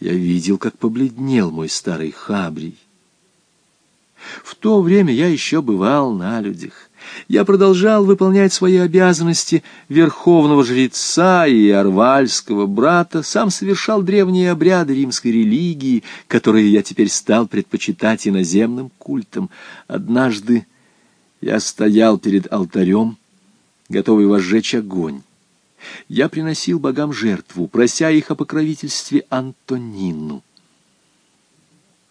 Я видел, как побледнел мой старый хабрий. В то время я еще бывал на людях. Я продолжал выполнять свои обязанности верховного жреца и арвальского брата, сам совершал древние обряды римской религии, которые я теперь стал предпочитать иноземным культам. Однажды я стоял перед алтарем, готовый возжечь огонь. Я приносил богам жертву, прося их о покровительстве Антонину.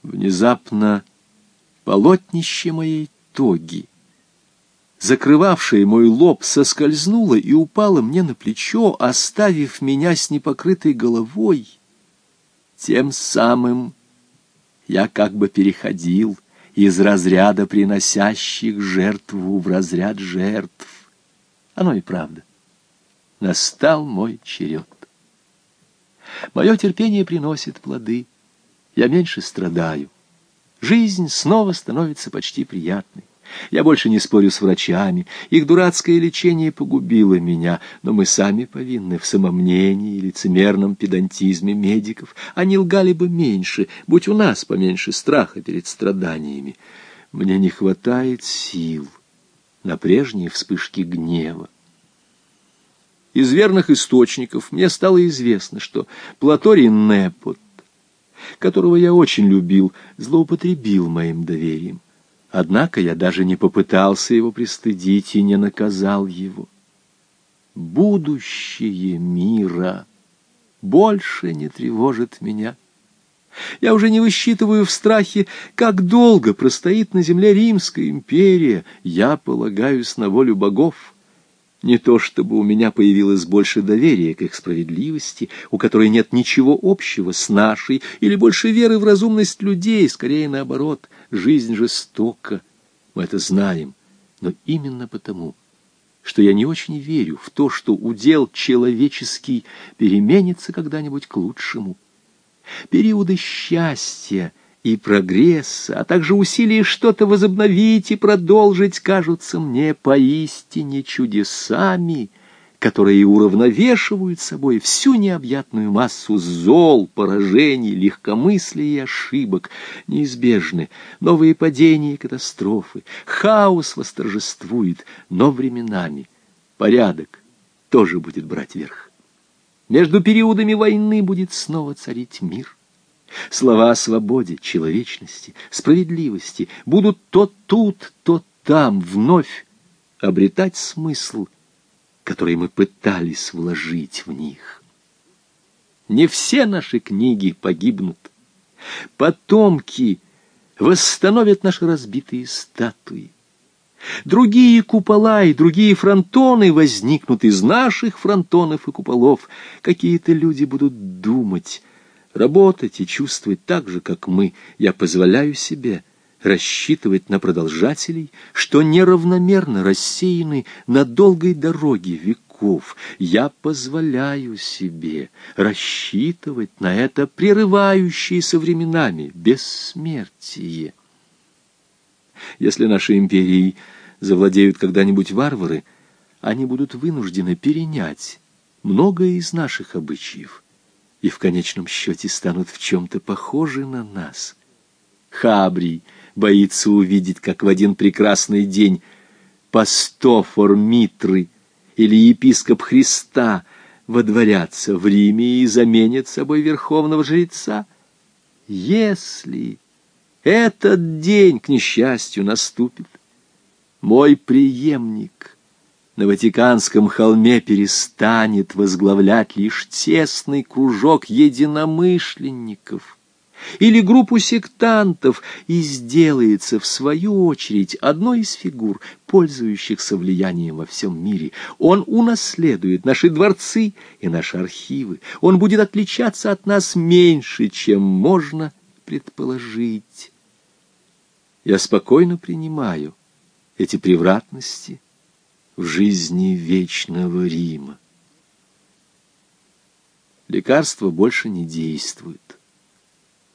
Внезапно полотнище моей тоги, закрывавшее мой лоб, соскользнуло и упало мне на плечо, оставив меня с непокрытой головой. Тем самым я как бы переходил из разряда приносящих жертву в разряд жертв. Оно и правда. Настал мой черед. Мое терпение приносит плоды. Я меньше страдаю. Жизнь снова становится почти приятной. Я больше не спорю с врачами. Их дурацкое лечение погубило меня, но мы сами повинны в самомнении и лицемерном педантизме медиков. Они лгали бы меньше, будь у нас поменьше страха перед страданиями. Мне не хватает сил на прежние вспышки гнева. Из верных источников мне стало известно, что Платорий Непот, которого я очень любил, злоупотребил моим доверием. Однако я даже не попытался его пристыдить и не наказал его. Будущее мира больше не тревожит меня. Я уже не высчитываю в страхе, как долго простоит на земле Римская империя. Я полагаюсь на волю богов. Не то чтобы у меня появилось больше доверия к их справедливости, у которой нет ничего общего с нашей, или больше веры в разумность людей, скорее наоборот. Жизнь жестока, мы это знаем, но именно потому, что я не очень верю в то, что удел человеческий переменится когда-нибудь к лучшему. Периоды счастья — и прогресса, а также усилия что-то возобновить и продолжить, кажутся мне поистине чудесами, которые уравновешивают собой всю необъятную массу зол, поражений, легкомыслия и ошибок. Неизбежны новые падения и катастрофы, хаос восторжествует, но временами порядок тоже будет брать верх. Между периодами войны будет снова царить мир. Слова о свободе, человечности, справедливости будут то тут, то там вновь обретать смысл, который мы пытались вложить в них. Не все наши книги погибнут. Потомки восстановят наши разбитые статуи. Другие купола и другие фронтоны возникнут из наших фронтонов и куполов. Какие-то люди будут думать, работать и чувствовать так же, как мы, я позволяю себе рассчитывать на продолжателей, что неравномерно рассеяны на долгой дороге веков. Я позволяю себе рассчитывать на это прерывающееся временами бессмертие. Если нашей империей завладеют когда-нибудь варвары, они будут вынуждены перенять многое из наших обычаев — и в конечном счете станут в чем-то похожи на нас. Хабрий боится увидеть, как в один прекрасный день пастофор Митры или епископ Христа водворятся в Риме и заменят собой верховного жреца. Если этот день, к несчастью, наступит, мой преемник — на Ватиканском холме перестанет возглавлять лишь тесный кружок единомышленников или группу сектантов и сделается, в свою очередь, одной из фигур, пользующихся влиянием во всем мире. Он унаследует наши дворцы и наши архивы. Он будет отличаться от нас меньше, чем можно предположить. Я спокойно принимаю эти превратности, в жизни вечного Рима. Лекарство больше не действует.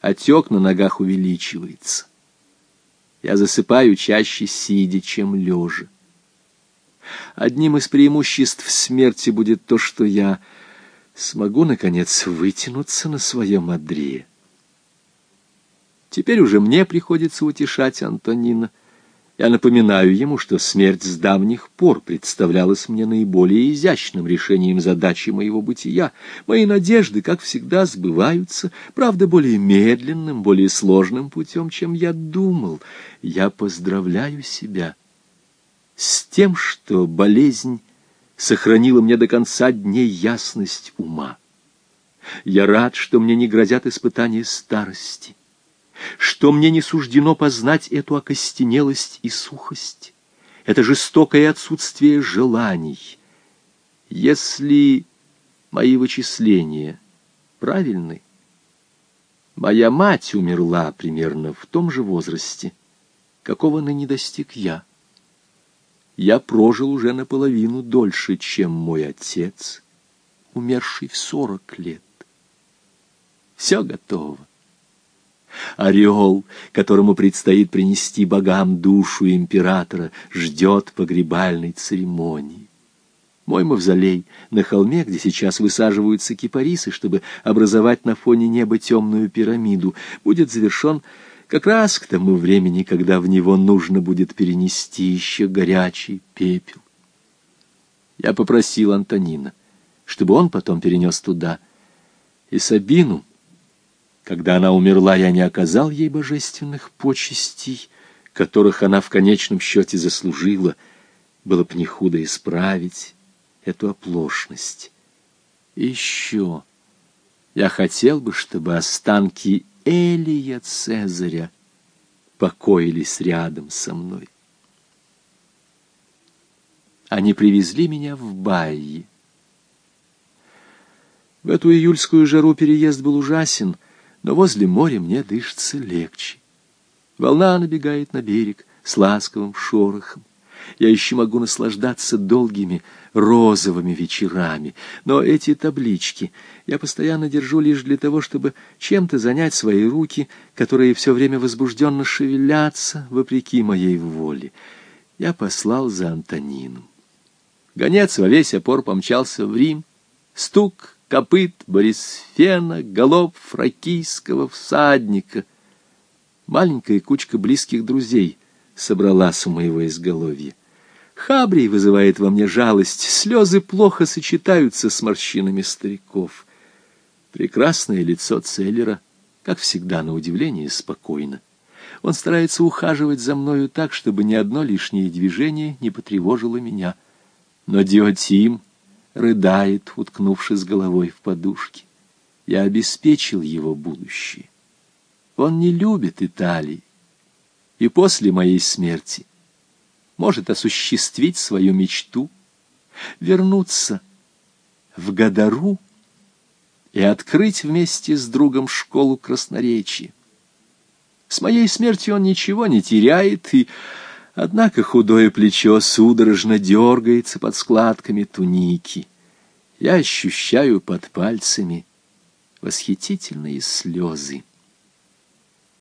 Отек на ногах увеличивается. Я засыпаю чаще сидя, чем лежа. Одним из преимуществ смерти будет то, что я смогу, наконец, вытянуться на своем одре. Теперь уже мне приходится утешать Антонина — я напоминаю ему, что смерть с давних пор представлялась мне наиболее изящным решением задачи моего бытия. Мои надежды, как всегда, сбываются, правда, более медленным, более сложным путем, чем я думал. Я поздравляю себя с тем, что болезнь сохранила мне до конца дней ясность ума. Я рад, что мне не грозят испытания старости что мне не суждено познать эту окостенелость и сухость, это жестокое отсутствие желаний. Если мои вычисления правильны, моя мать умерла примерно в том же возрасте, какого ныне достиг я. Я прожил уже наполовину дольше, чем мой отец, умерший в сорок лет. Все готово. Ореол, которому предстоит принести богам душу императора, ждет погребальной церемонии. Мой мавзолей на холме, где сейчас высаживаются кипарисы, чтобы образовать на фоне неба темную пирамиду, будет завершен как раз к тому времени, когда в него нужно будет перенести еще горячий пепел. Я попросил Антонина, чтобы он потом перенес туда и Сабину, когда она умерла, я не оказал ей божественных почестей, которых она в конечном счете заслужила. Было бы не худо исправить эту оплошность. И еще я хотел бы, чтобы останки Элия Цезаря покоились рядом со мной. Они привезли меня в Байи. В эту июльскую жару переезд был ужасен — но возле моря мне дышится легче. Волна набегает на берег с ласковым шорохом. Я еще могу наслаждаться долгими розовыми вечерами, но эти таблички я постоянно держу лишь для того, чтобы чем-то занять свои руки, которые все время возбужденно шевелятся, вопреки моей воле. Я послал за Антонином. Гонец во весь опор помчался в Рим. Стук копыт Борисфена, голов фракийского всадника. Маленькая кучка близких друзей собралась у моего изголовья. Хабрий вызывает во мне жалость, слезы плохо сочетаются с морщинами стариков. Прекрасное лицо Целлера, как всегда, на удивление, спокойно. Он старается ухаживать за мною так, чтобы ни одно лишнее движение не потревожило меня. Но Диотим рыдает, уткнувшись головой в подушки. Я обеспечил его будущее. Он не любит Италии, и после моей смерти может осуществить свою мечту, вернуться в Гадару и открыть вместе с другом школу красноречия. С моей смертью он ничего не теряет и Однако худое плечо судорожно дергается под складками туники. Я ощущаю под пальцами восхитительные слезы.